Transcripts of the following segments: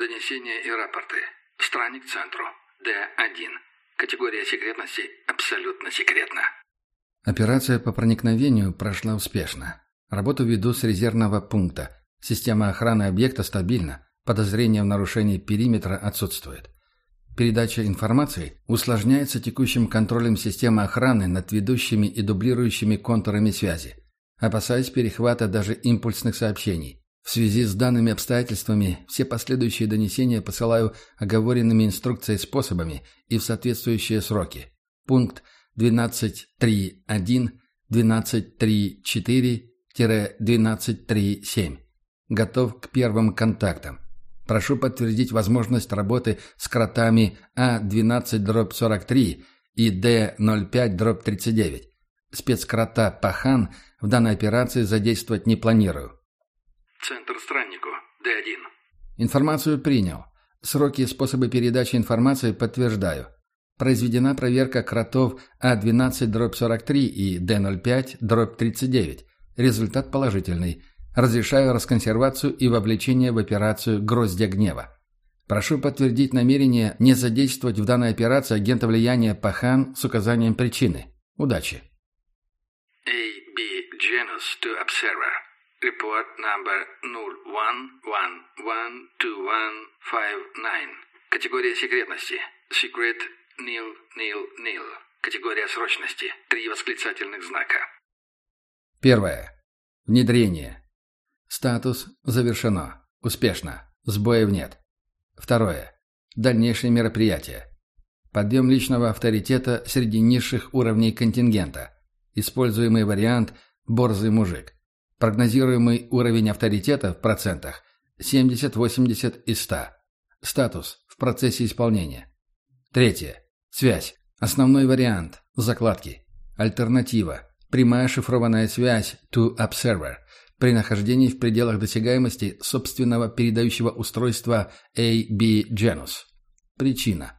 Донесения и рапорты. Странник центру. Д-1. Категория секретности абсолютно секретна. Операция по проникновению прошла успешно. Работу веду с резервного пункта. Система охраны объекта стабильна. Подозрения в нарушении периметра отсутствует. Передача информации усложняется текущим контролем системы охраны над ведущими и дублирующими контурами связи. Опасаясь перехвата даже импульсных сообщений. В связи с данными обстоятельствами все последующие донесения посылаю оговоренными инструкцией способами и в соответствующие сроки. Пункт 12.3.1, 12.3.4-12.3.7. Готов к первым контактам. Прошу подтвердить возможность работы с кротами А12-43 и Д05-39. Спецкрота «Пахан» в данной операции задействовать не планирую. Центр страннику. Д-1. Информацию принял. Сроки и способы передачи информации подтверждаю. Произведена проверка кротов А12-43 и Д05-39. Результат положительный. Разрешаю расконсервацию и вовлечение в операцию «Гроздья гнева». Прошу подтвердить намерение не задействовать в данной операции агента влияния Пахан с указанием причины. Удачи. A-B Genus to Observer. Report number 01112159. Категория секретности. Secret Nil Nil Nil. Категория срочности. Три восклицательных знака. Первое. Внедрение. Статус завершено. Успешно. Сбоев нет. Второе. Дальнейшие мероприятия. Подъем личного авторитета среди низших уровней контингента. Используемый вариант «борзый мужик». Прогнозируемый уровень авторитета в процентах 70-80 из 100. Статус в процессе исполнения. Третье. Связь. Основной вариант. Закладки. Альтернатива. Прямая шифрованная связь to observer при нахождении в пределах досягаемости собственного передающего устройства AB Genus. Причина.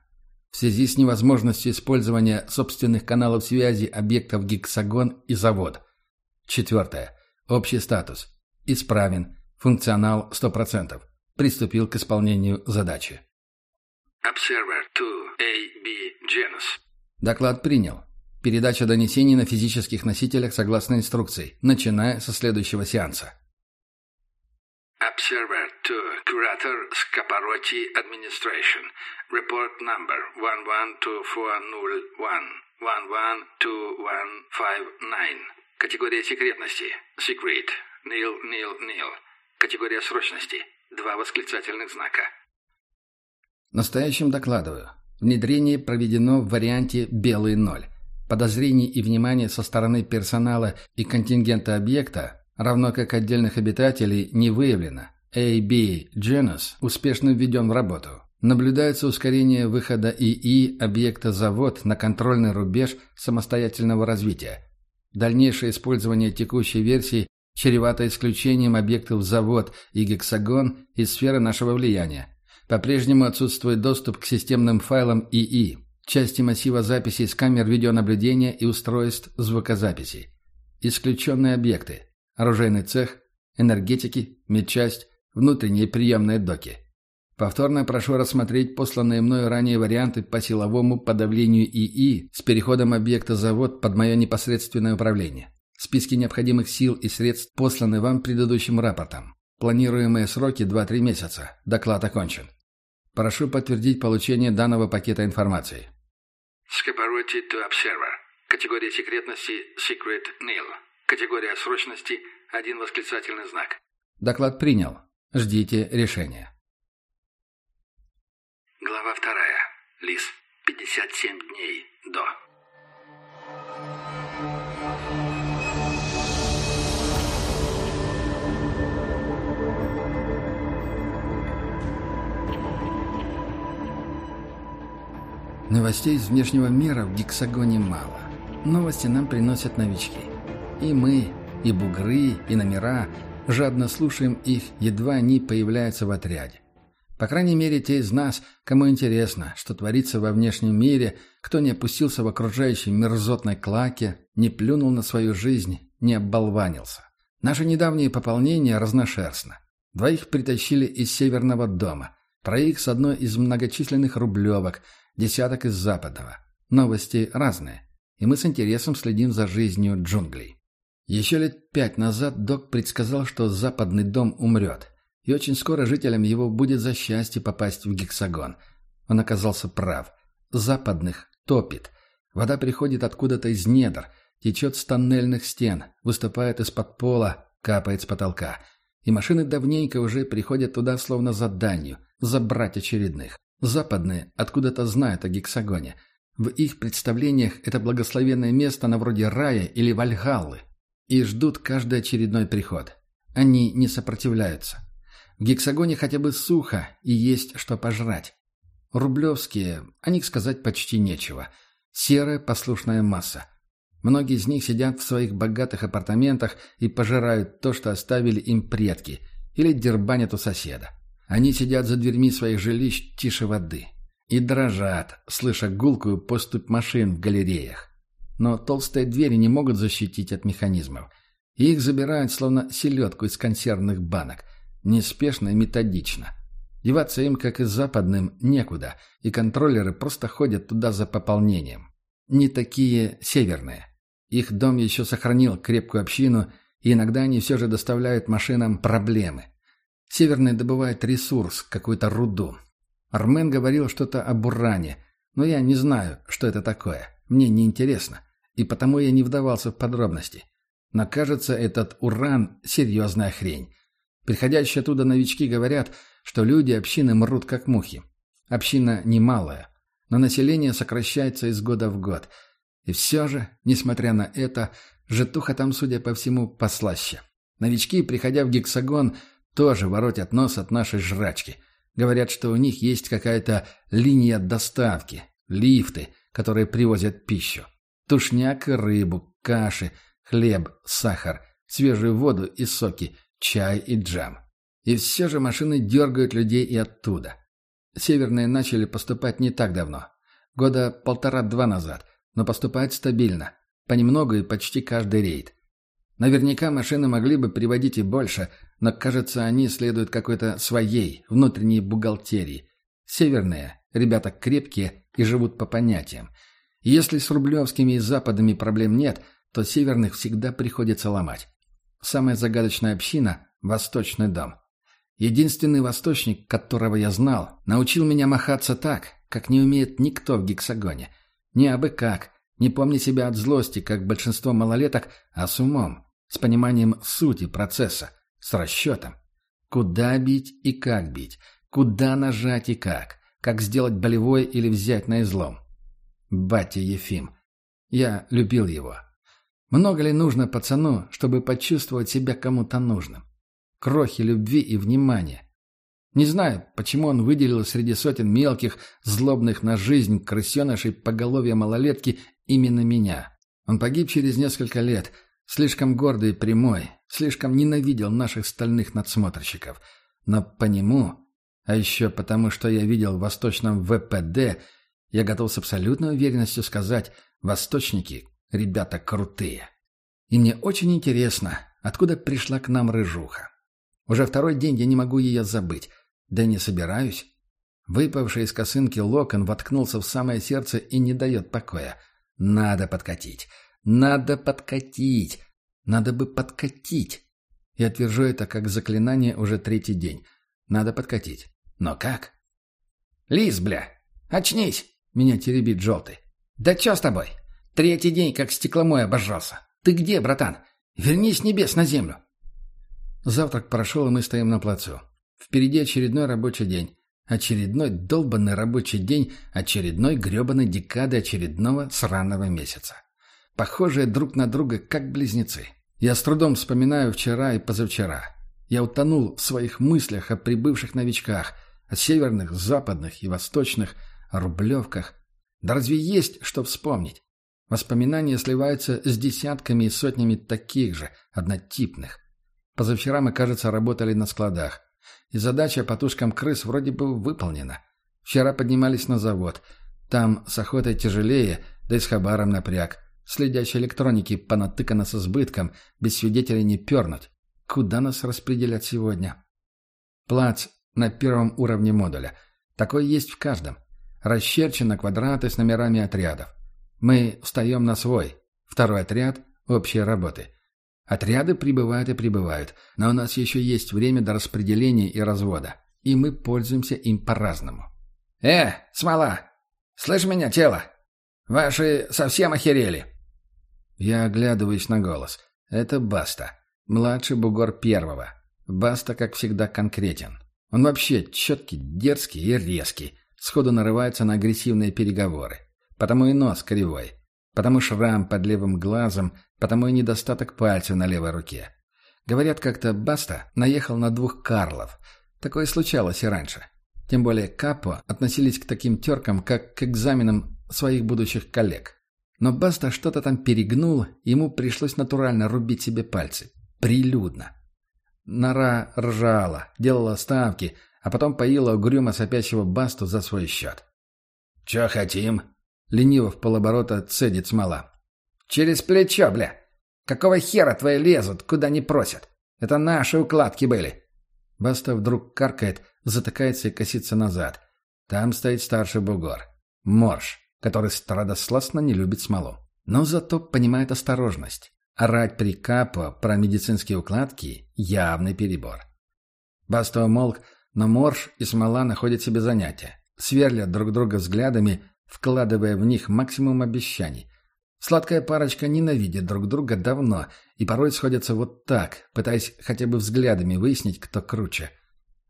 В связи с невозможностью использования собственных каналов связи объектов Гексагон и завод. Четвертое. Общий статус. Исправен. Функционал 100%. Приступил к исполнению задачи. Observer 2 AB Genus. Доклад принял. Передача донесений на физических носителях согласно инструкции, начиная со следующего сеанса. Observer 2 Curator Scaparotti Administration. Report number 112401 112159. Категория секретности. Secret. Nil Nil Nil. Категория срочности. Два восклицательных знака. Настоящим докладываю. Внедрение проведено в варианте «белый ноль». Подозрений и внимания со стороны персонала и контингента объекта, равно как отдельных обитателей, не выявлено. AB Genus успешно введен в работу. Наблюдается ускорение выхода ИИ объекта «Завод» на контрольный рубеж самостоятельного развития. Дальнейшее использование текущей версии чревато исключением объектов «Завод» и «Гексагон» из сферы нашего влияния. По-прежнему отсутствует доступ к системным файлам ИИ, части массива записей с камер видеонаблюдения и устройств звукозаписи. Исключенные объекты. Оружейный цех, энергетики, медчасть, внутренние приемные доки. Повторно прошу рассмотреть посланные мною ранее варианты по силовому подавлению ИИ с переходом объекта завод под мое непосредственное управление. Списки необходимых сил и средств посланы вам предыдущим рапортом. Планируемые сроки 2-3 месяца. Доклад окончен. Прошу подтвердить получение данного пакета информации. Scaparotti to Observer. Категория секретности Secret Nil. Категория срочности один восклицательный знак. Доклад принял. Ждите решения. Глава вторая. Лис. 57 дней до. Новостей из внешнего мира в гексагоне мало. Новости нам приносят новички. И мы, и бугры, и номера жадно слушаем их, едва они появляются в отряде. По крайней мере, те из нас, кому интересно, что творится во внешнем мире, кто не опустился в окружающей мерзотной клаке, не плюнул на свою жизнь, не оболванился. Наше недавнее пополнение разношерстно. Двоих притащили из северного дома. Троих с одной из многочисленных рублевок, десяток из западного. Новости разные. И мы с интересом следим за жизнью джунглей. Еще лет пять назад док предсказал, что западный дом умрет. И очень скоро жителям его будет за счастье попасть в гексагон. Он оказался прав. Западных топит. Вода приходит откуда-то из недр, течет с тоннельных стен, выступает из-под пола, капает с потолка. И машины давненько уже приходят туда словно за данью, забрать очередных. Западные откуда-то знают о гексагоне. В их представлениях это благословенное место на вроде рая или Вальгаллы. И ждут каждый очередной приход. Они не сопротивляются. В гексагоне хотя бы сухо и есть что пожрать. Рублевские, о них сказать почти нечего. Серая послушная масса. Многие из них сидят в своих богатых апартаментах и пожирают то, что оставили им предки, или дербанят у соседа. Они сидят за дверьми своих жилищ тише воды и дрожат, слыша гулкую поступь машин в галереях. Но толстые двери не могут защитить от механизмов. Их забирают, словно селедку из консервных банок, неспешно и методично. Деваться им, как и западным, некуда, и контроллеры просто ходят туда за пополнением. Не такие северные. Их дом еще сохранил крепкую общину, и иногда они все же доставляют машинам проблемы. Северные добывают ресурс, какую-то руду. Армен говорил что-то об уране, но я не знаю, что это такое. Мне не интересно, и потому я не вдавался в подробности. Но кажется, этот уран – серьезная хрень. Приходящие оттуда новички говорят, что люди общины мрут как мухи. Община немалая, но население сокращается из года в год – и все же, несмотря на это, житуха там, судя по всему, послаще. Новички, приходя в гексагон, тоже воротят нос от нашей жрачки. Говорят, что у них есть какая-то линия доставки, лифты, которые привозят пищу. Тушняк рыбу, каши, хлеб, сахар, свежую воду и соки, чай и джам. И все же машины дергают людей и оттуда. Северные начали поступать не так давно. Года полтора-два назад но поступает стабильно. Понемногу и почти каждый рейд. Наверняка машины могли бы приводить и больше, но, кажется, они следуют какой-то своей, внутренней бухгалтерии. Северные, ребята крепкие и живут по понятиям. если с Рублевскими и Западами проблем нет, то северных всегда приходится ломать. Самая загадочная община – Восточный дом. Единственный восточник, которого я знал, научил меня махаться так, как не умеет никто в гексагоне – не абы как, не помня себя от злости, как большинство малолеток, а с умом, с пониманием сути процесса, с расчетом. Куда бить и как бить, куда нажать и как, как сделать болевой или взять на излом. Батя Ефим. Я любил его. Много ли нужно пацану, чтобы почувствовать себя кому-то нужным? Крохи любви и внимания. Не знаю, почему он выделил среди сотен мелких, злобных на жизнь крысенышей поголовья малолетки именно меня. Он погиб через несколько лет, слишком гордый и прямой, слишком ненавидел наших стальных надсмотрщиков. Но по нему, а еще потому, что я видел в восточном ВПД, я готов с абсолютной уверенностью сказать, восточники – ребята крутые. И мне очень интересно, откуда пришла к нам рыжуха. Уже второй день я не могу ее забыть. Да не собираюсь. Выпавший из косынки локон воткнулся в самое сердце и не дает покоя. Надо подкатить. Надо подкатить. Надо бы подкатить. Я твержу это как заклинание уже третий день. Надо подкатить. Но как? «Лис, бля! Очнись!» — меня теребит желтый. «Да чё с тобой? Третий день как стекломой обожрался. Ты где, братан? Вернись с небес на землю!» Завтрак прошел, и мы стоим на плацу. Впереди очередной рабочий день. Очередной долбанный рабочий день очередной гребаной декады очередного сраного месяца. Похожие друг на друга, как близнецы. Я с трудом вспоминаю вчера и позавчера. Я утонул в своих мыслях о прибывших новичках, о северных, западных и восточных, о рублевках. Да разве есть что вспомнить? Воспоминания сливаются с десятками и сотнями таких же, однотипных. Позавчера мы, кажется, работали на складах. И задача по тушкам крыс вроде бы выполнена. Вчера поднимались на завод. Там с охотой тяжелее, да и с хабаром напряг. Следящей электроники понатыкано с избытком, без свидетелей не пернуть. Куда нас распределять сегодня? Плац на первом уровне модуля. Такой есть в каждом. Расчерчено квадраты с номерами отрядов. Мы встаем на свой. Второй отряд – общие работы. Отряды прибывают и прибывают, но у нас еще есть время до распределения и развода, и мы пользуемся им по-разному. «Э, смола! Слышь меня, тело? Ваши совсем охерели!» Я оглядываюсь на голос. Это Баста. Младший бугор первого. Баста, как всегда, конкретен. Он вообще четкий, дерзкий и резкий. Сходу нарывается на агрессивные переговоры. Потому и нос кривой. Потому шрам под левым глазом, потому и недостаток пальца на левой руке. Говорят, как-то Баста наехал на двух Карлов. Такое случалось и раньше. Тем более Капо относились к таким теркам, как к экзаменам своих будущих коллег. Но Баста что-то там перегнул, ему пришлось натурально рубить себе пальцы. Прилюдно. Нора ржала, делала ставки, а потом поила угрюмо сопящего Басту за свой счет. «Чё хотим?» — лениво в полоборота цедит смола. «Через плечо, бля! Какого хера твои лезут, куда не просят? Это наши укладки были!» Баста вдруг каркает, затыкается и косится назад. Там стоит старший бугор. Морж который страдосластно не любит смолу. Но зато понимает осторожность. Орать при капо про медицинские укладки – явный перебор. Басто молк, но Морж и Смола находят себе занятия. Сверлят друг друга взглядами, вкладывая в них максимум обещаний. Сладкая парочка ненавидит друг друга давно и порой сходятся вот так, пытаясь хотя бы взглядами выяснить, кто круче.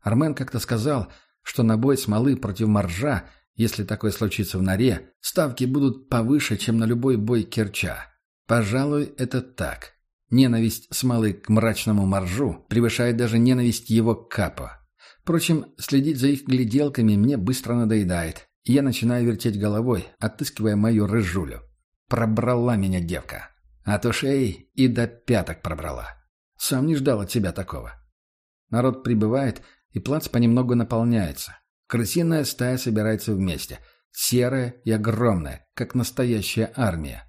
Армен как-то сказал, что на бой смолы против моржа – если такое случится в норе, ставки будут повыше, чем на любой бой Керча. Пожалуй, это так. Ненависть смолы к мрачному моржу превышает даже ненависть его к капо. Впрочем, следить за их гляделками мне быстро надоедает, я начинаю вертеть головой, отыскивая мою рыжулю. Пробрала меня девка. От ушей и до пяток пробрала. Сам не ждал от себя такого. Народ прибывает, и плац понемногу наполняется. Крысиная стая собирается вместе. Серая и огромная, как настоящая армия.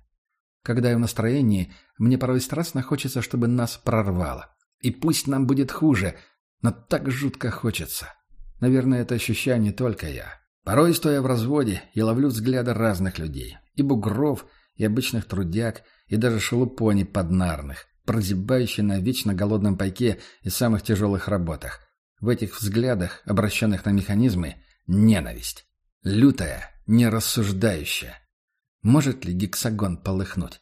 Когда я в настроении, мне порой страстно хочется, чтобы нас прорвало. И пусть нам будет хуже, но так жутко хочется. Наверное, это ощущаю не только я. Порой, стоя в разводе, я ловлю взгляды разных людей. И бугров, и обычных трудяг, и даже шелупони поднарных, прозябающие на вечно голодном пайке и самых тяжелых работах. В этих взглядах, обращенных на механизмы, ненависть. Лютая, нерассуждающая. Может ли гексагон полыхнуть?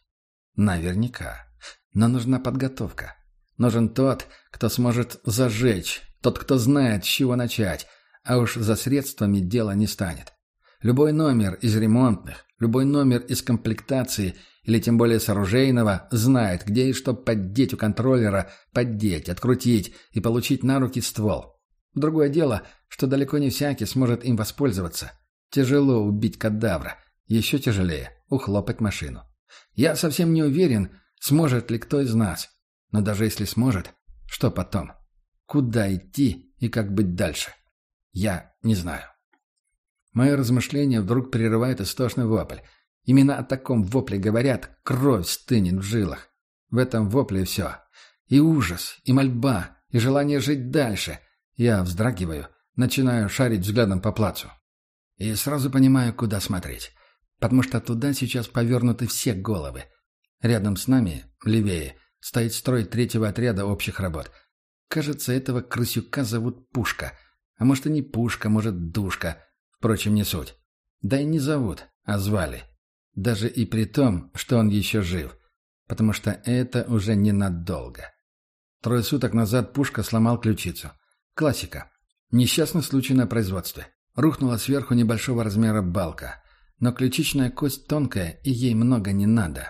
Наверняка. Но нужна подготовка. Нужен тот, кто сможет зажечь, тот, кто знает, с чего начать, а уж за средствами дело не станет. Любой номер из ремонтных, любой номер из комплектации или тем более с оружейного знает, где и что поддеть у контроллера, поддеть, открутить и получить на руки ствол. Другое дело, что далеко не всякий сможет им воспользоваться. Тяжело убить кадавра, еще тяжелее ухлопать машину. Я совсем не уверен, сможет ли кто из нас. Но даже если сможет, что потом? Куда идти и как быть дальше? Я не знаю. Мое размышление вдруг прерывает истошный вопль. Именно о таком вопле говорят, кровь стынет в жилах. В этом вопле все. И ужас, и мольба, и желание жить дальше. Я вздрагиваю, начинаю шарить взглядом по плацу. И сразу понимаю, куда смотреть. Потому что туда сейчас повернуты все головы. Рядом с нами, левее, стоит строй третьего отряда общих работ. Кажется, этого крысюка зовут Пушка. А может и не Пушка, может Душка. Впрочем, не суть. Да и не зовут, а звали. Даже и при том, что он еще жив. Потому что это уже ненадолго. Трое суток назад Пушка сломал ключицу. Классика. Несчастный случай на производстве. Рухнула сверху небольшого размера балка. Но ключичная кость тонкая, и ей много не надо.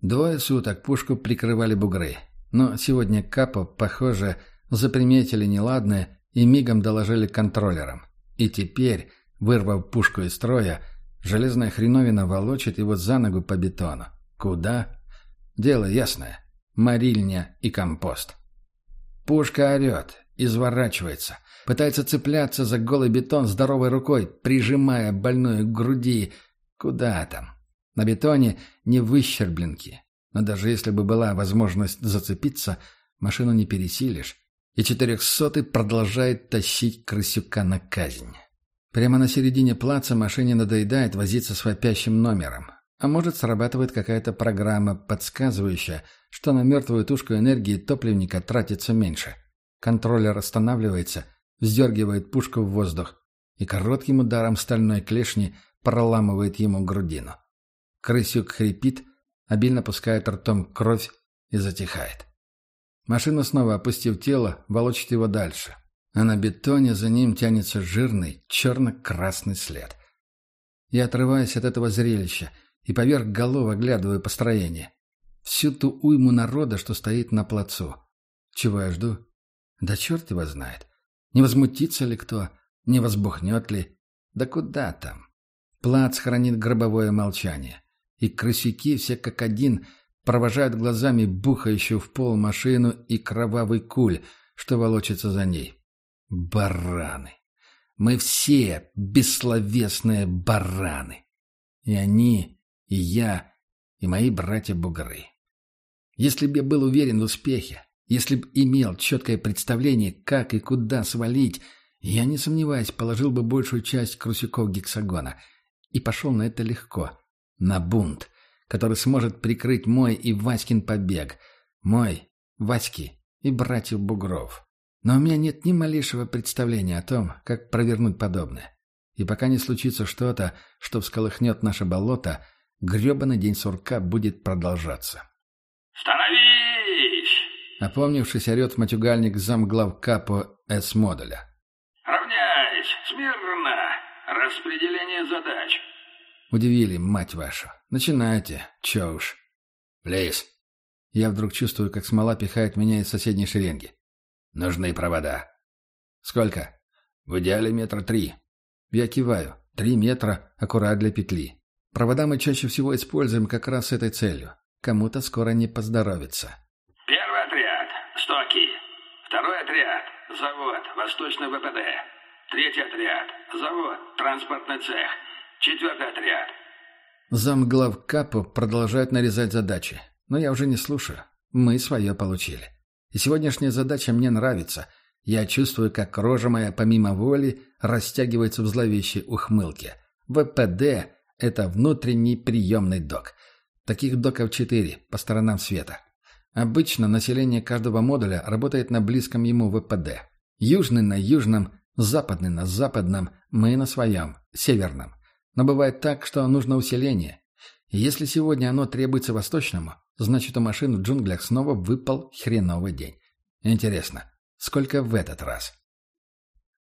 Двое суток пушку прикрывали бугры. Но сегодня Капо, похоже, заприметили неладное и мигом доложили контроллерам. И теперь, вырвав пушку из строя, Железная хреновина волочит его за ногу по бетону. Куда? Дело ясное. Марильня и компост. Пушка орет, изворачивается, пытается цепляться за голый бетон здоровой рукой, прижимая больную к груди. Куда там? На бетоне не выщербленки. Но даже если бы была возможность зацепиться, машину не пересилишь. И четырехсотый продолжает тащить крысюка на казнь. Прямо на середине плаца машине надоедает возиться с вопящим номером. А может, срабатывает какая-то программа, подсказывающая, что на мертвую тушку энергии топливника тратится меньше. Контроллер останавливается, вздергивает пушку в воздух и коротким ударом стальной клешни проламывает ему грудину. Крысюк хрипит, обильно пускает ртом кровь и затихает. Машина снова, опустив тело, волочит его дальше. А на бетоне за ним тянется жирный черно-красный след. Я отрываюсь от этого зрелища и поверх голов оглядываю построение. Всю ту уйму народа, что стоит на плацу. Чего я жду? Да черт его знает. Не возмутится ли кто? Не возбухнет ли? Да куда там? Плац хранит гробовое молчание. И крысяки все как один провожают глазами бухающую в пол машину и кровавый куль, что волочится за ней. Бараны. Мы все бессловесные бараны. И они, и я, и мои братья-бугры. Если бы я был уверен в успехе, если бы имел четкое представление, как и куда свалить, я, не сомневаясь, положил бы большую часть крусяков гексагона. И пошел на это легко. На бунт который сможет прикрыть мой и Васькин побег. Мой, Васьки и братьев Бугров. Но у меня нет ни малейшего представления о том, как провернуть подобное. И пока не случится что-то, что всколыхнет наше болото, гребаный день сурка будет продолжаться. «Становись!» Опомнившись, орет матюгальник замглав капо С-модуля. «Равняйсь! Смирно! Распределение задач!» Удивили, мать вашу. Начинайте. Чё уж. Лейс. Я вдруг чувствую, как смола пихает меня из соседней шеренги. Нужны провода. Сколько? В идеале метра три. Я киваю. Три метра, аккурат для петли. Провода мы чаще всего используем как раз с этой целью. Кому-то скоро не поздоровится. Первый отряд. Стоки. Второй отряд. Завод. Восточный ВПД. Третий отряд. Завод. Транспортный цех. Четвертый отряд. Замглав Капо продолжает нарезать задачи. Но я уже не слушаю. Мы свое получили. И сегодняшняя задача мне нравится. Я чувствую, как рожа моя помимо воли растягивается в зловещей ухмылке. ВПД — это внутренний приемный док. Таких доков четыре, по сторонам света. Обычно население каждого модуля работает на близком ему ВПД. Южный на южном, западный на западном, мы на своем, северном. Но бывает так, что нужно усиление. И если сегодня оно требуется восточному, значит у машин в джунглях снова выпал хреновый день. Интересно, сколько в этот раз?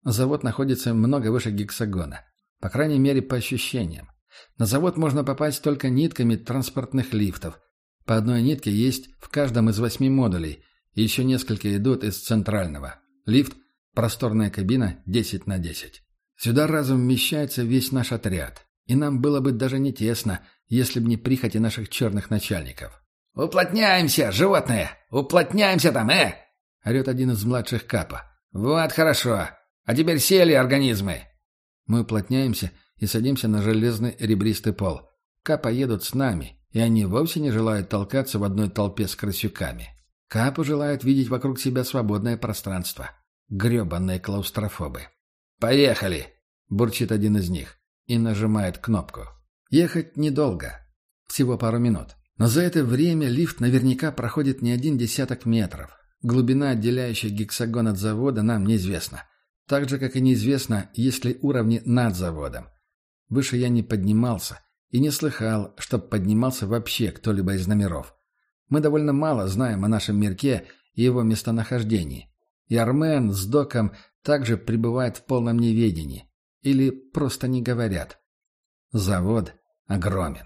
Завод находится много выше гексагона. По крайней мере, по ощущениям. На завод можно попасть только нитками транспортных лифтов. По одной нитке есть в каждом из восьми модулей, и еще несколько идут из центрального. Лифт – просторная кабина 10 на 10. Сюда разом вмещается весь наш отряд. И нам было бы даже не тесно, если б не прихоти наших черных начальников. «Уплотняемся, животные! Уплотняемся там, э!» — орет один из младших Капа. «Вот хорошо. А теперь сели организмы!» Мы уплотняемся и садимся на железный ребристый пол. Капа едут с нами, и они вовсе не желают толкаться в одной толпе с крысюками. Капа желает видеть вокруг себя свободное пространство. Гребанные клаустрофобы. «Поехали!» — бурчит один из них и нажимает кнопку. Ехать недолго. Всего пару минут. Но за это время лифт наверняка проходит не один десяток метров. Глубина, отделяющая гексагон от завода, нам неизвестна. Так же, как и неизвестно, есть ли уровни над заводом. Выше я не поднимался и не слыхал, чтоб поднимался вообще кто-либо из номеров. Мы довольно мало знаем о нашем мирке и его местонахождении. И Армен с Доком также пребывает в полном неведении. Или просто не говорят. Завод огромен.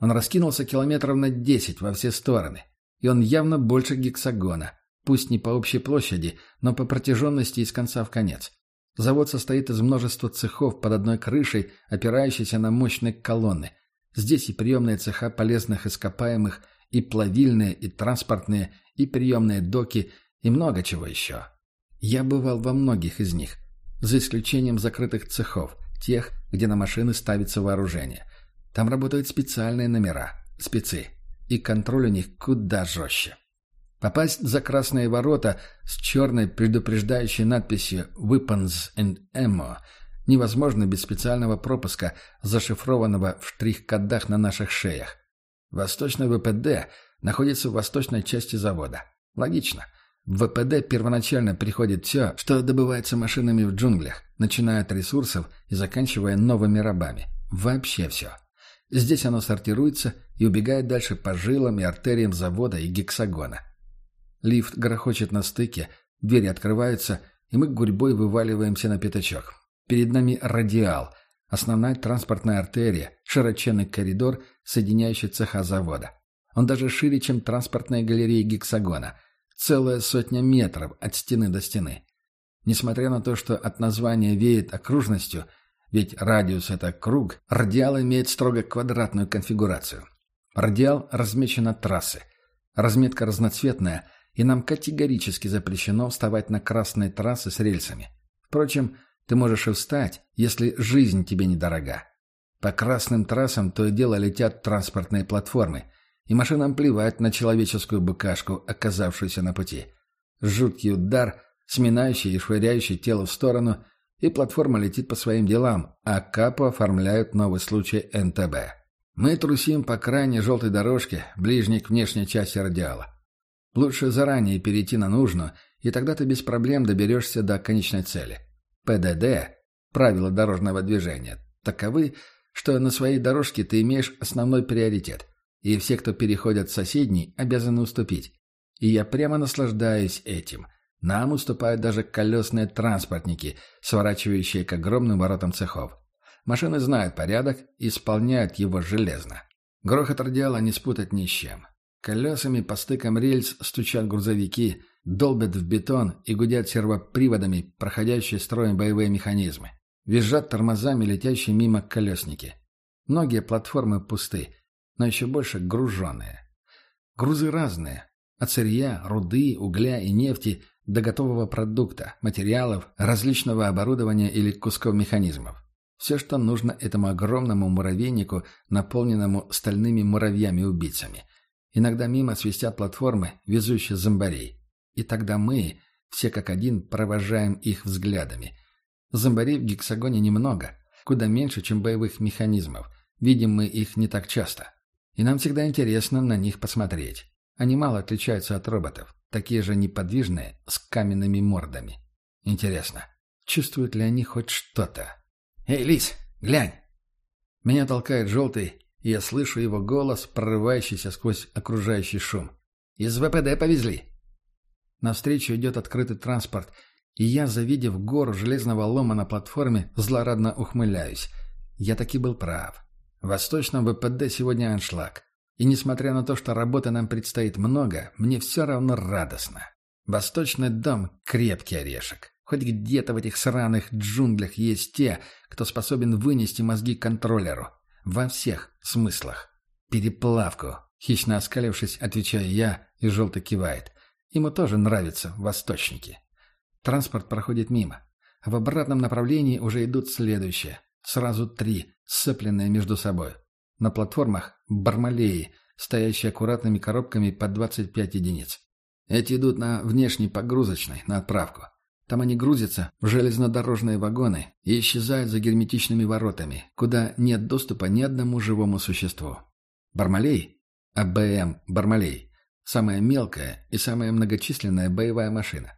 Он раскинулся километров на десять во все стороны. И он явно больше гексагона. Пусть не по общей площади, но по протяженности из конца в конец. Завод состоит из множества цехов под одной крышей, опирающейся на мощные колонны. Здесь и приемные цеха полезных ископаемых, и плавильные, и транспортные, и приемные доки, и много чего еще. Я бывал во многих из них, за исключением закрытых цехов, тех, где на машины ставится вооружение. Там работают специальные номера, спецы, и контроль у них куда жестче. Попасть за красные ворота с черной предупреждающей надписью «Weapons and Ammo» невозможно без специального пропуска, зашифрованного в штрих-кодах на наших шеях. Восточный ВПД находится в восточной части завода. Логично. В ВПД первоначально приходит все, что добывается машинами в джунглях, начиная от ресурсов и заканчивая новыми рабами. Вообще все. Здесь оно сортируется и убегает дальше по жилам и артериям завода и гексагона. Лифт грохочет на стыке, двери открываются, и мы гурьбой вываливаемся на пятачок. Перед нами радиал, основная транспортная артерия, широченный коридор, соединяющий цеха завода. Он даже шире, чем транспортная галерея гексагона. Целая сотня метров от стены до стены. Несмотря на то, что от названия веет окружностью, ведь радиус — это круг, радиал имеет строго квадратную конфигурацию. Радиал размечен на трассы. Разметка разноцветная, и нам категорически запрещено вставать на красные трассы с рельсами. Впрочем, ты можешь и встать, если жизнь тебе недорога. По красным трассам то и дело летят транспортные платформы, и машинам плевать на человеческую быкашку, оказавшуюся на пути. Жуткий удар, сминающий и швыряющий тело в сторону, и платформа летит по своим делам, а Капу оформляют новый случай НТБ. Мы трусим по крайней желтой дорожке, ближней к внешней части радиала. Лучше заранее перейти на нужную, и тогда ты без проблем доберешься до конечной цели. ПДД, правила дорожного движения, таковы, что на своей дорожке ты имеешь основной приоритет, и все, кто переходят в соседний, обязаны уступить. И я прямо наслаждаюсь этим. Нам уступают даже колесные транспортники, сворачивающие к огромным воротам цехов. Машины знают порядок и исполняют его железно. Грохот радиала не спутать ни с чем. Колесами по стыкам рельс стучат грузовики, долбят в бетон и гудят сервоприводами проходящие строем боевые механизмы. Визжат тормозами летящие мимо колесники. Многие платформы пусты, но еще больше груженные. Грузы разные. От сырья, руды, угля и нефти до готового продукта, материалов, различного оборудования или кусков механизмов. Все, что нужно этому огромному муравейнику, наполненному стальными муравьями-убийцами – Иногда мимо свистят платформы, везущие зомбарей. И тогда мы, все как один, провожаем их взглядами. Зомбарей в гексагоне немного, куда меньше, чем боевых механизмов. Видим мы их не так часто. И нам всегда интересно на них посмотреть. Они мало отличаются от роботов, такие же неподвижные, с каменными мордами. Интересно, чувствуют ли они хоть что-то? «Эй, Лис, глянь!» Меня толкает желтый, и я слышу его голос, прорывающийся сквозь окружающий шум. «Из ВПД повезли!» Навстречу идет открытый транспорт, и я, завидев гору железного лома на платформе, злорадно ухмыляюсь. Я таки был прав. В Восточном ВПД сегодня аншлаг. И несмотря на то, что работы нам предстоит много, мне все равно радостно. Восточный дом — крепкий орешек. Хоть где-то в этих сраных джунглях есть те, кто способен вынести мозги контроллеру. Во всех смыслах. Переплавку. Хищно оскалившись, отвечаю я, и желтый кивает. Ему тоже нравятся восточники. Транспорт проходит мимо. В обратном направлении уже идут следующие. Сразу три, сцепленные между собой. На платформах бармалеи, стоящие аккуратными коробками по 25 единиц. Эти идут на внешней погрузочной, на отправку. Там они грузятся в железнодорожные вагоны и исчезают за герметичными воротами, куда нет доступа ни одному живому существу. Бармалей, АБМ Бармалей, самая мелкая и самая многочисленная боевая машина.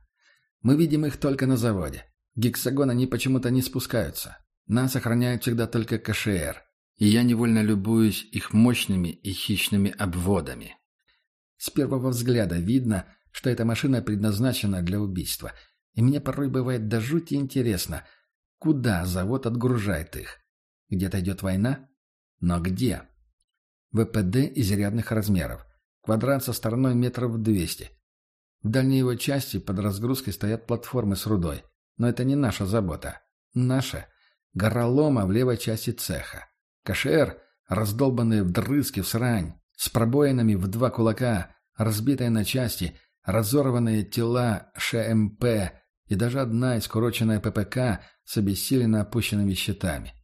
Мы видим их только на заводе. Гексагон они почему-то не спускаются. Нас охраняют всегда только КШР, и я невольно любуюсь их мощными и хищными обводами. С первого взгляда видно, что эта машина предназначена для убийства – и мне порой бывает до жути интересно, куда завод отгружает их. Где-то идет война? Но где? ВПД изрядных размеров. Квадрат со стороной метров 200. В дальней его части под разгрузкой стоят платформы с рудой. Но это не наша забота. Наша — гора лома в левой части цеха. КШР, раздолбанные вдрызги в срань, с пробоинами в два кулака, разбитые на части, разорванные тела ШМП и даже одна искуроченная ППК с обессиленно опущенными щитами.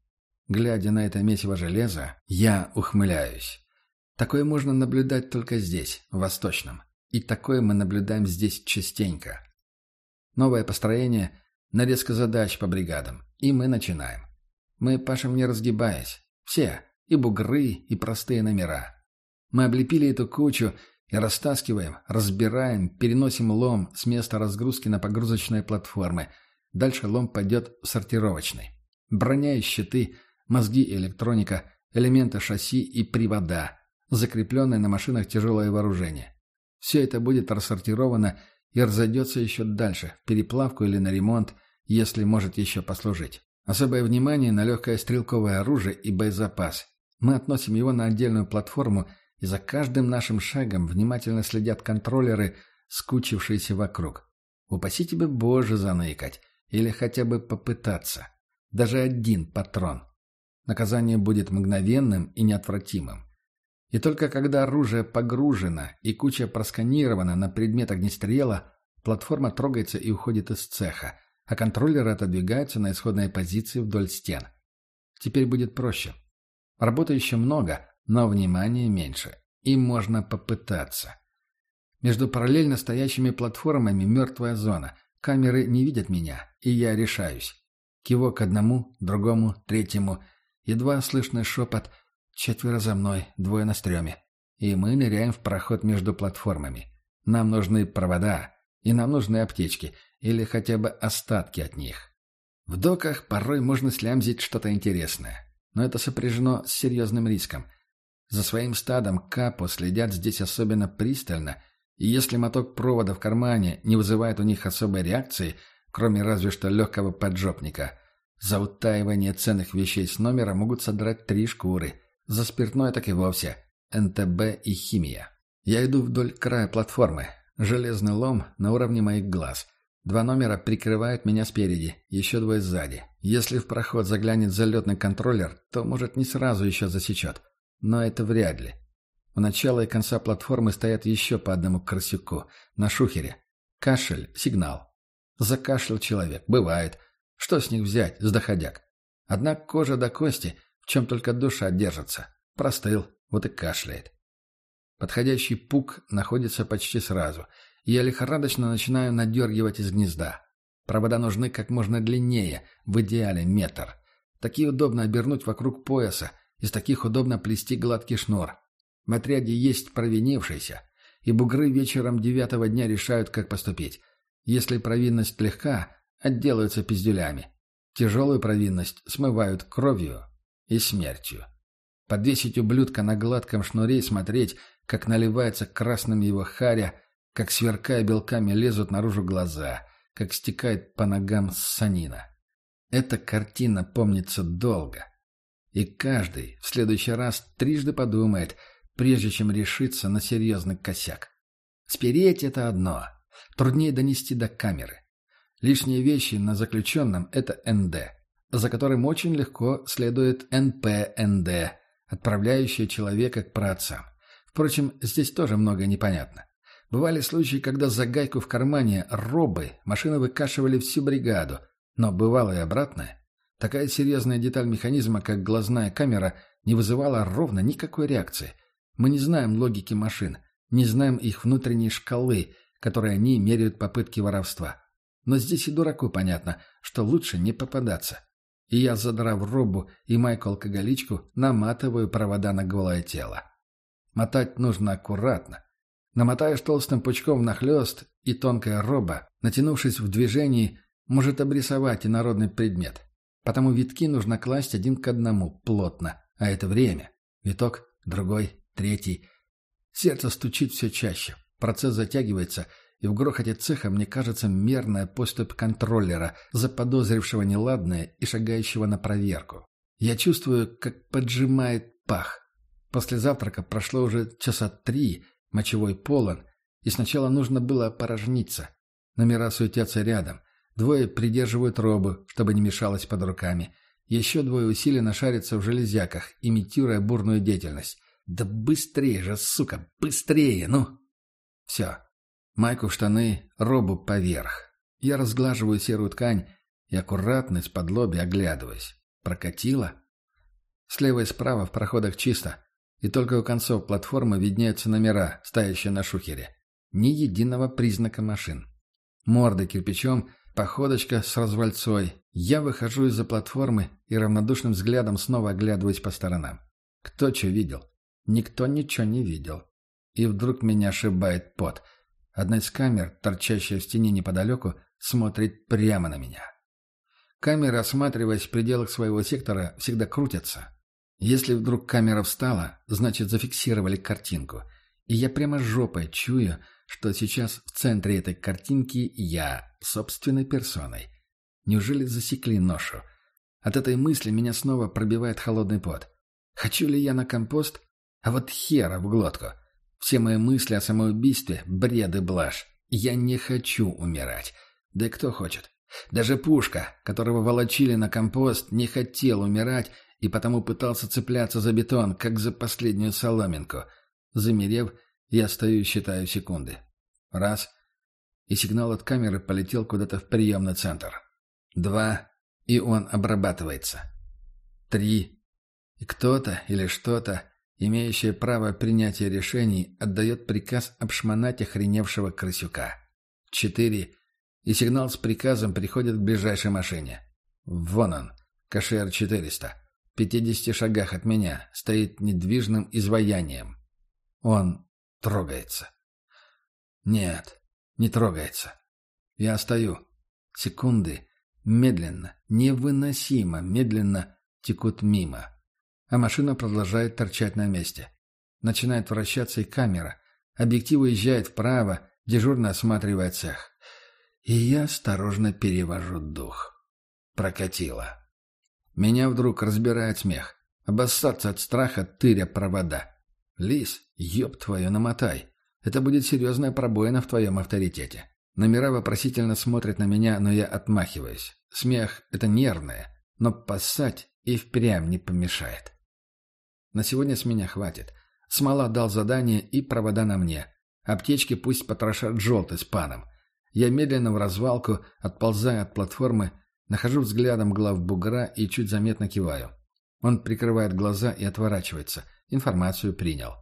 Глядя на это месиво железа, я ухмыляюсь. Такое можно наблюдать только здесь, в Восточном. И такое мы наблюдаем здесь частенько. Новое построение, нарезка задач по бригадам. И мы начинаем. Мы пашем не разгибаясь. Все. И бугры, и простые номера. Мы облепили эту кучу и растаскиваем, разбираем, переносим лом с места разгрузки на погрузочные платформы. Дальше лом пойдет в сортировочный. Броня и щиты, мозги и электроника, элементы шасси и привода, закрепленное на машинах тяжелое вооружение. Все это будет рассортировано и разойдется еще дальше, в переплавку или на ремонт, если может еще послужить. Особое внимание на легкое стрелковое оружие и боезапас. Мы относим его на отдельную платформу и за каждым нашим шагом внимательно следят контроллеры, скучившиеся вокруг. Упаси тебе Боже заныкать, или хотя бы попытаться. Даже один патрон. Наказание будет мгновенным и неотвратимым. И только когда оружие погружено и куча просканирована на предмет огнестрела, платформа трогается и уходит из цеха, а контроллеры отодвигаются на исходные позиции вдоль стен. Теперь будет проще. Работы еще много, но внимания меньше. И можно попытаться. Между параллельно стоящими платформами мертвая зона. Камеры не видят меня, и я решаюсь. Кивок одному, другому, третьему. Едва слышный шепот «Четверо за мной, двое на стреме». И мы ныряем в проход между платформами. Нам нужны провода, и нам нужны аптечки, или хотя бы остатки от них. В доках порой можно слямзить что-то интересное, но это сопряжено с серьезным риском. За своим стадом капо следят здесь особенно пристально, и если моток провода в кармане не вызывает у них особой реакции, кроме разве что легкого поджопника, за утаивание ценных вещей с номера могут содрать три шкуры, за спиртное так и вовсе, НТБ и химия. Я иду вдоль края платформы, железный лом на уровне моих глаз. Два номера прикрывают меня спереди, еще двое сзади. Если в проход заглянет залетный контроллер, то, может, не сразу еще засечет. Но это вряд ли. У начала и конца платформы стоят еще по одному крысюку. На шухере. Кашель — сигнал. Закашлял человек. Бывает. Что с них взять, с доходяг? Одна кожа до кости, в чем только душа держится. Простыл, вот и кашляет. Подходящий пук находится почти сразу. Я лихорадочно начинаю надергивать из гнезда. Провода нужны как можно длиннее, в идеале метр. Такие удобно обернуть вокруг пояса, из таких удобно плести гладкий шнур. В отряде есть провинившийся, и бугры вечером девятого дня решают, как поступить. Если провинность легка, отделаются пиздюлями. Тяжелую провинность смывают кровью и смертью. Подвесить ублюдка на гладком шнуре и смотреть, как наливается красным его харя, как, сверкая белками, лезут наружу глаза, как стекает по ногам санина. Эта картина помнится долго. И каждый в следующий раз трижды подумает, прежде чем решиться на серьезный косяк. Спереть — это одно. Труднее донести до камеры. Лишние вещи на заключенном — это НД, за которым очень легко следует НПНД, отправляющая человека к праотцам. Впрочем, здесь тоже многое непонятно. Бывали случаи, когда за гайку в кармане робы машины выкашивали всю бригаду, но бывало и обратное. Такая серьезная деталь механизма, как глазная камера, не вызывала ровно никакой реакции. Мы не знаем логики машин, не знаем их внутренней шкалы, которой они меряют попытки воровства. Но здесь и дураку понятно, что лучше не попадаться. И я, задрав робу и майку-алкоголичку, наматываю провода на голое тело. Мотать нужно аккуратно. Намотаешь толстым пучком нахлёст, и тонкая роба, натянувшись в движении, может обрисовать инородный предмет. Потому витки нужно класть один к одному, плотно, а это время. Виток, другой, третий. Сердце стучит все чаще, процесс затягивается, и в грохоте цеха мне кажется мерная поступь контроллера, заподозрившего неладное и шагающего на проверку. Я чувствую, как поджимает пах. После завтрака прошло уже часа три, мочевой полон, и сначала нужно было опорожниться. Номера суетятся рядом. Двое придерживают робу, чтобы не мешалось под руками. Еще двое усиленно шарятся в железяках, имитируя бурную деятельность. «Да быстрее же, сука, быстрее, ну!» «Все. Майку в штаны, робу поверх. Я разглаживаю серую ткань и аккуратно из-под лоби оглядываюсь. Прокатило?» Слева и справа в проходах чисто, и только у концов платформы виднеются номера, стоящие на шухере. Ни единого признака машин. Морда кирпичом, походочка с развальцой. Я выхожу из-за платформы и равнодушным взглядом снова оглядываюсь по сторонам. Кто что видел? Никто ничего не видел. И вдруг меня ошибает пот. Одна из камер, торчащая в стене неподалеку, смотрит прямо на меня. Камеры, осматриваясь в пределах своего сектора, всегда крутятся. Если вдруг камера встала, значит зафиксировали картинку. И я прямо жопой чую, что сейчас в центре этой картинки я, собственной персоной. Неужели засекли ношу? От этой мысли меня снова пробивает холодный пот. Хочу ли я на компост? А вот хера в глотку. Все мои мысли о самоубийстве — бред и блажь. Я не хочу умирать. Да и кто хочет? Даже Пушка, которого волочили на компост, не хотел умирать и потому пытался цепляться за бетон, как за последнюю соломинку. Замерев, я стою и считаю секунды. Раз. И сигнал от камеры полетел куда-то в приемный центр. Два. И он обрабатывается. Три. И кто-то или что-то, имеющее право принятия решений, отдает приказ обшмонать охреневшего крысюка. Четыре. И сигнал с приказом приходит к ближайшей машине. Вон он, КШР-400. Пятидесяти шагах от меня стоит недвижным изваянием. Он трогается. Нет, не трогается. Я стою. Секунды, медленно, невыносимо медленно текут мимо. А машина продолжает торчать на месте. Начинает вращаться и камера. Объектив уезжает вправо, дежурно осматривает цех. И я осторожно перевожу дух. Прокатило. Меня вдруг разбирает смех. Обоссаться от страха тыря провода. Лис, ёб твою, намотай. Это будет серьезная пробоина в твоем авторитете. Номера вопросительно смотрят на меня, но я отмахиваюсь. Смех — это нервное, но поссать и впрямь не помешает. На сегодня с меня хватит. Смола дал задание и провода на мне. Аптечки пусть потрошат желтый с паном. Я медленно в развалку, отползая от платформы, нахожу взглядом глав бугра и чуть заметно киваю. Он прикрывает глаза и отворачивается. Информацию принял.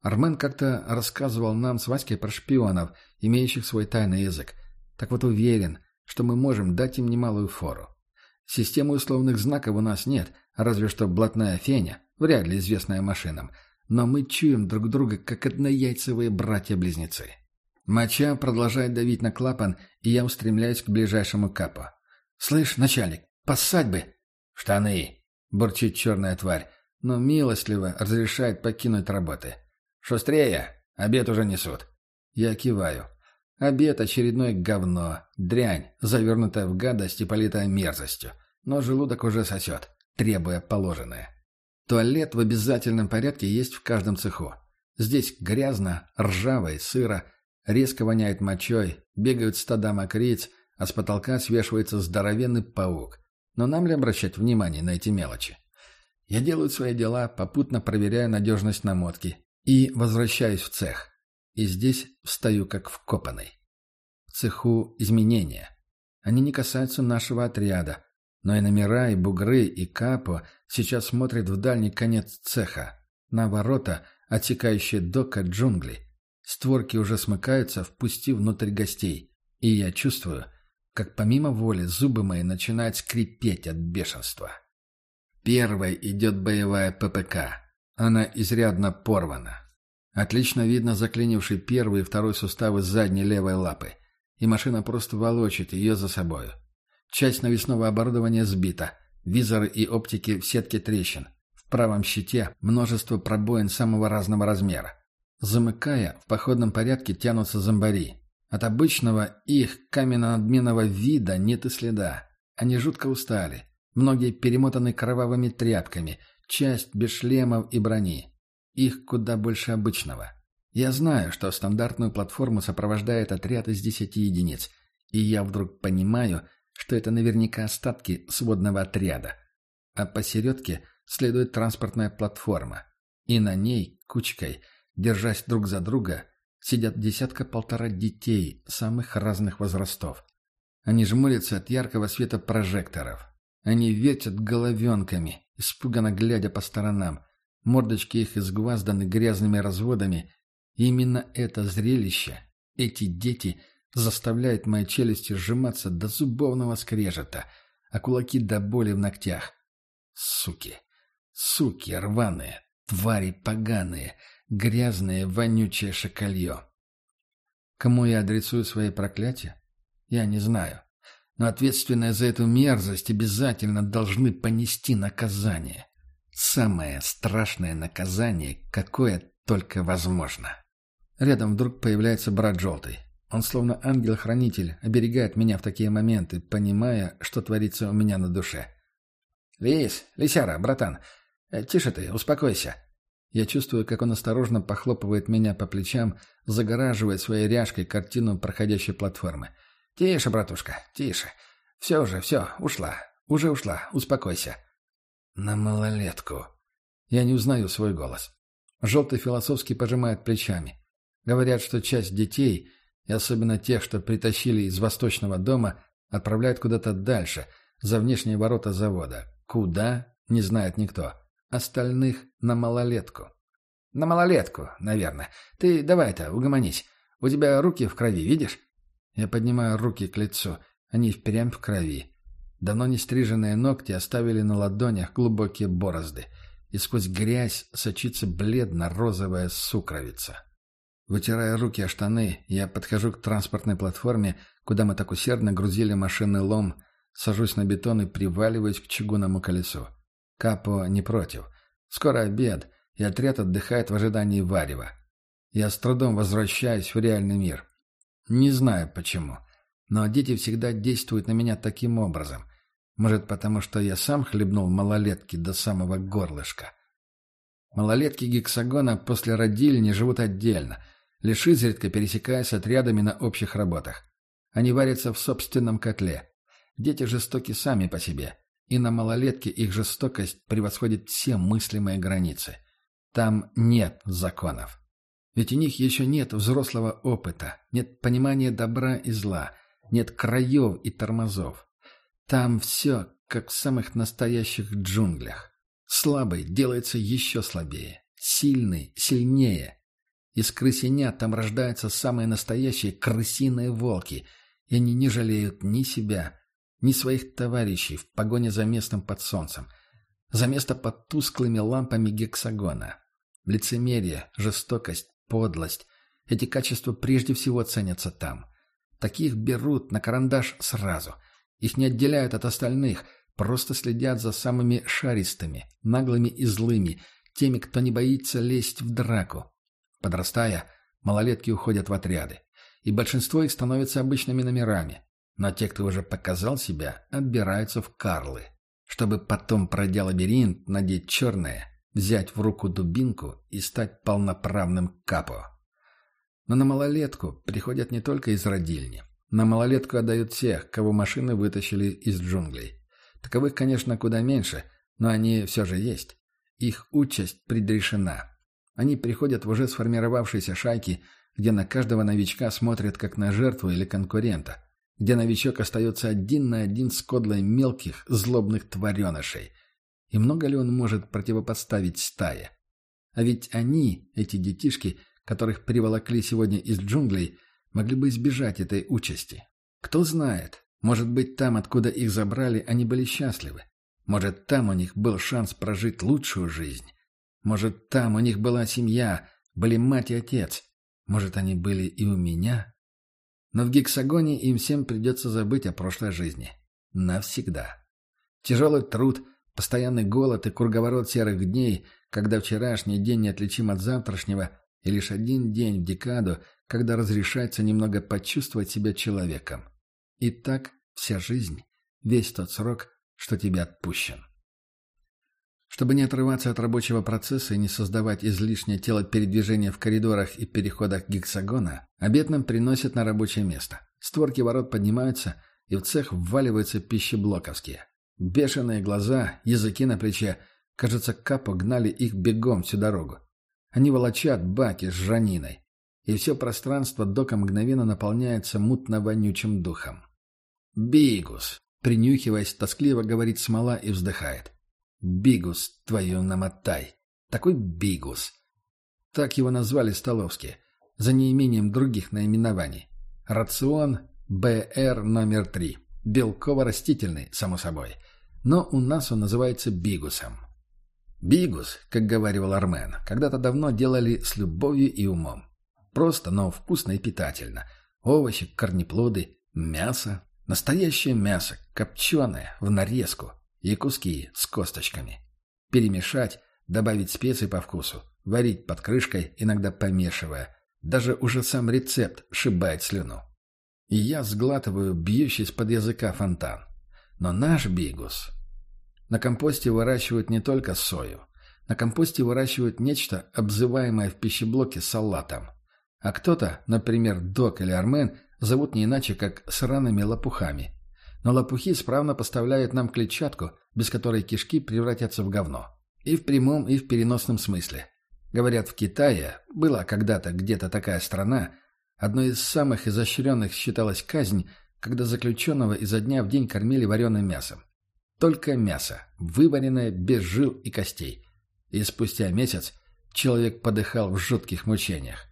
Армен как-то рассказывал нам с Васькой про шпионов, имеющих свой тайный язык. Так вот уверен, что мы можем дать им немалую фору. Системы условных знаков у нас нет, разве что блатная феня, вряд ли известная машинам. Но мы чуем друг друга, как однояйцевые братья-близнецы. Моча продолжает давить на клапан, и я устремляюсь к ближайшему капу. «Слышь, начальник, поссать бы!» «Штаны!» — бурчит черная тварь, но милостливо разрешает покинуть работы. «Шустрее! Обед уже несут!» Я киваю. Обед — очередное говно, дрянь, завернутая в гадость и политая мерзостью. Но желудок уже сосет, требуя положенное. Туалет в обязательном порядке есть в каждом цеху. Здесь грязно, ржаво и сыро, Резко воняет мочой, бегают стада мокриц, а с потолка свешивается здоровенный паук. Но нам ли обращать внимание на эти мелочи? Я делаю свои дела, попутно проверяя надежность намотки. И возвращаюсь в цех. И здесь встаю как вкопанный. В цеху изменения. Они не касаются нашего отряда. Но и номера, и бугры, и капо сейчас смотрят в дальний конец цеха. На ворота, отсекающие дока джунглей. Створки уже смыкаются, впустив внутрь гостей. И я чувствую, как помимо воли зубы мои начинают скрипеть от бешенства. Первой идет боевая ППК. Она изрядно порвана. Отлично видно заклинивший первый и второй суставы задней левой лапы. И машина просто волочит ее за собою. Часть навесного оборудования сбита. Визоры и оптики в сетке трещин. В правом щите множество пробоин самого разного размера. Замыкая, в походном порядке тянутся зомбари. От обычного их каменно-надменного вида нет и следа. Они жутко устали. Многие перемотаны кровавыми тряпками, часть без шлемов и брони. Их куда больше обычного. Я знаю, что стандартную платформу сопровождает отряд из десяти единиц, и я вдруг понимаю, что это наверняка остатки сводного отряда. А посередке следует транспортная платформа, и на ней, кучкой – Держась друг за друга, сидят десятка-полтора детей самых разных возрастов. Они жмурятся от яркого света прожекторов. Они вертят головенками, испуганно глядя по сторонам. Мордочки их изгвазданы грязными разводами, И именно это зрелище, эти дети заставляет мои челюсти сжиматься до зубовного скрежета, а кулаки до боли в ногтях. Суки! Суки рваные, твари поганые, грязное, вонючее шоколье. Кому я адресую свои проклятия? Я не знаю. Но ответственные за эту мерзость обязательно должны понести наказание. Самое страшное наказание, какое только возможно. Рядом вдруг появляется брат Желтый. Он словно ангел-хранитель, оберегает меня в такие моменты, понимая, что творится у меня на душе. «Лис, лисяра, братан, тише ты, успокойся». Я чувствую, как он осторожно похлопывает меня по плечам, загораживая своей ряжкой картину проходящей платформы. «Тише, братушка, тише. Все уже, все, ушла. Уже ушла, успокойся». «На малолетку». Я не узнаю свой голос. Желтый философски пожимает плечами. Говорят, что часть детей, и особенно тех, что притащили из восточного дома, отправляют куда-то дальше, за внешние ворота завода. Куда? Не знает никто. Остальных на малолетку. На малолетку, наверное. Ты давай-то, угомонись. У тебя руки в крови, видишь? Я поднимаю руки к лицу. Они впрямь в крови. Давно не стриженные ногти оставили на ладонях глубокие борозды. И сквозь грязь сочится бледно-розовая сукровица. Вытирая руки о штаны, я подхожу к транспортной платформе, куда мы так усердно грузили машинный лом, сажусь на бетон и приваливаюсь к чугунному колесу. Капо не против. Скоро обед, и отряд отдыхает в ожидании варева. Я с трудом возвращаюсь в реальный мир. Не знаю почему, но дети всегда действуют на меня таким образом. Может, потому что я сам хлебнул малолетки до самого горлышка. Малолетки гексагона после родильни живут отдельно — лишь изредка пересекаясь отрядами на общих работах. Они варятся в собственном котле. Дети жестоки сами по себе, и на малолетке их жестокость превосходит все мыслимые границы. Там нет законов. Ведь у них еще нет взрослого опыта, нет понимания добра и зла, нет краев и тормозов. Там все, как в самых настоящих джунглях. Слабый делается еще слабее, сильный – сильнее, из крысенят там рождаются самые настоящие крысиные волки, и они не жалеют ни себя, ни своих товарищей в погоне за местом под солнцем, за место под тусклыми лампами гексагона. Лицемерие, жестокость, подлость — эти качества прежде всего ценятся там. Таких берут на карандаш сразу. Их не отделяют от остальных, просто следят за самыми шаристыми, наглыми и злыми, теми, кто не боится лезть в драку, Подрастая, малолетки уходят в отряды, и большинство их становятся обычными номерами. Но те, кто уже показал себя, отбираются в Карлы, чтобы потом, пройдя лабиринт, надеть черное, взять в руку дубинку и стать полноправным капо. Но на малолетку приходят не только из родильни. На малолетку отдают всех, кого машины вытащили из джунглей. Таковых, конечно, куда меньше, но они все же есть. Их участь предрешена. Они приходят в уже сформировавшиеся шайки, где на каждого новичка смотрят как на жертву или конкурента, где новичок остается один на один с кодлой мелких, злобных тваренышей. И много ли он может противопоставить стае? А ведь они, эти детишки, которых приволокли сегодня из джунглей, могли бы избежать этой участи. Кто знает, может быть, там, откуда их забрали, они были счастливы. Может, там у них был шанс прожить лучшую жизнь. Может, там у них была семья, были мать и отец. Может, они были и у меня? Но в гексагоне им всем придется забыть о прошлой жизни. Навсегда. Тяжелый труд, постоянный голод и круговорот серых дней, когда вчерашний день неотличим от завтрашнего, и лишь один день в декаду, когда разрешается немного почувствовать себя человеком. И так вся жизнь, весь тот срок, что тебе отпущен. Чтобы не отрываться от рабочего процесса и не создавать излишнее тело передвижения в коридорах и переходах гексагона, обед нам приносят на рабочее место. Створки ворот поднимаются, и в цех вваливаются пищеблоковские. Бешеные глаза, языки на плече. Кажется, капо гнали их бегом всю дорогу. Они волочат баки с жраниной. И все пространство дока мгновенно наполняется мутно-вонючим духом. «Бигус!» — принюхиваясь, тоскливо говорит смола и вздыхает. Бигус, твою намотай. Такой бигус. Так его назвали столовские. за неимением других наименований. Рацион БР номер 3. Белково-растительный, само собой. Но у нас он называется бигусом. Бигус, как говорил Армен, когда-то давно делали с любовью и умом. Просто, но вкусно и питательно. Овощи, корнеплоды, мясо. Настоящее мясо, копченое, в нарезку. И куски с косточками. Перемешать, добавить специи по вкусу. Варить под крышкой, иногда помешивая. Даже уже сам рецепт шибает слюну. И я сглатываю бьющий из-под языка фонтан. Но наш бигус на компосте выращивают не только сою. На компосте выращивают нечто, обзываемое в пищеблоке салатом. А кто-то, например, Док или Армен, зовут не иначе, как сраными лопухами. Но лопухи справно поставляют нам клетчатку, без которой кишки превратятся в говно. И в прямом, и в переносном смысле. Говорят, в Китае была когда-то где-то такая страна, одной из самых изощренных считалась казнь, когда заключенного изо дня в день кормили вареным мясом. Только мясо, вываренное без жил и костей. И спустя месяц человек подыхал в жутких мучениях.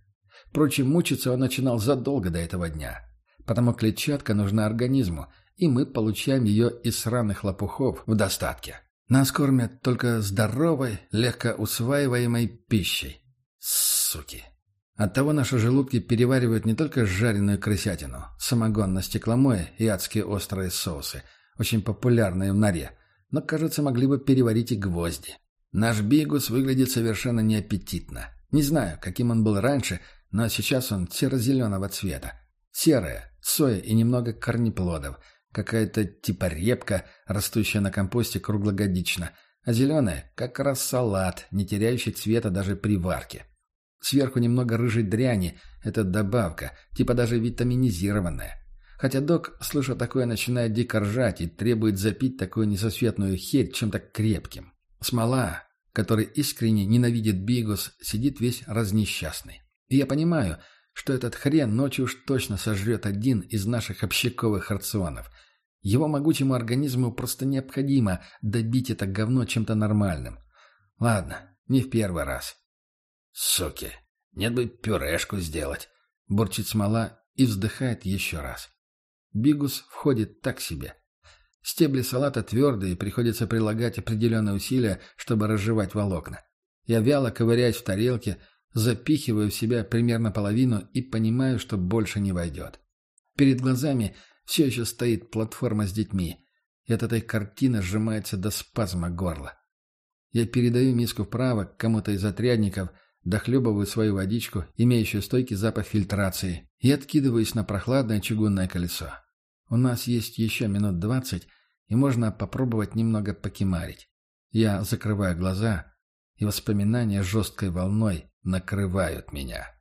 Впрочем, мучиться он начинал задолго до этого дня. Потому клетчатка нужна организму, и мы получаем ее из сраных лопухов в достатке. Нас кормят только здоровой, легко усваиваемой пищей. Суки. Оттого наши желудки переваривают не только жареную крысятину, самогон на стекломое и адские острые соусы – очень популярные в норе, но, кажется, могли бы переварить и гвозди. Наш бигус выглядит совершенно неаппетитно. Не знаю, каким он был раньше, но сейчас он серо-зеленого цвета. Серая, соя и немного корнеплодов. Какая-то типа репка, растущая на компосте круглогодично. А зеленая, как раз салат, не теряющий цвета даже при варке. Сверху немного рыжей дряни, это добавка, типа даже витаминизированная. Хотя док, слыша такое, начинает дико ржать и требует запить такую несосветную херь чем-то крепким. Смола, который искренне ненавидит Бигус, сидит весь разнесчастный. И я понимаю, что этот хрен ночью уж точно сожрет один из наших общаковых рационов. Его могучему организму просто необходимо добить это говно чем-то нормальным. Ладно, не в первый раз. Суки, нет бы пюрешку сделать. Бурчит смола и вздыхает еще раз. Бигус входит так себе. Стебли салата твердые, приходится прилагать определенные усилия, чтобы разжевать волокна. Я вяло ковыряюсь в тарелке, запихиваю в себя примерно половину и понимаю, что больше не войдет. Перед глазами все еще стоит платформа с детьми, и от этой картины сжимается до спазма горла. Я передаю миску вправо кому-то из отрядников, дохлебываю свою водичку, имеющую стойкий запах фильтрации, и откидываюсь на прохладное чугунное колесо. У нас есть еще минут двадцать, и можно попробовать немного покемарить. Я закрываю глаза, и воспоминания жесткой волной накрывают меня.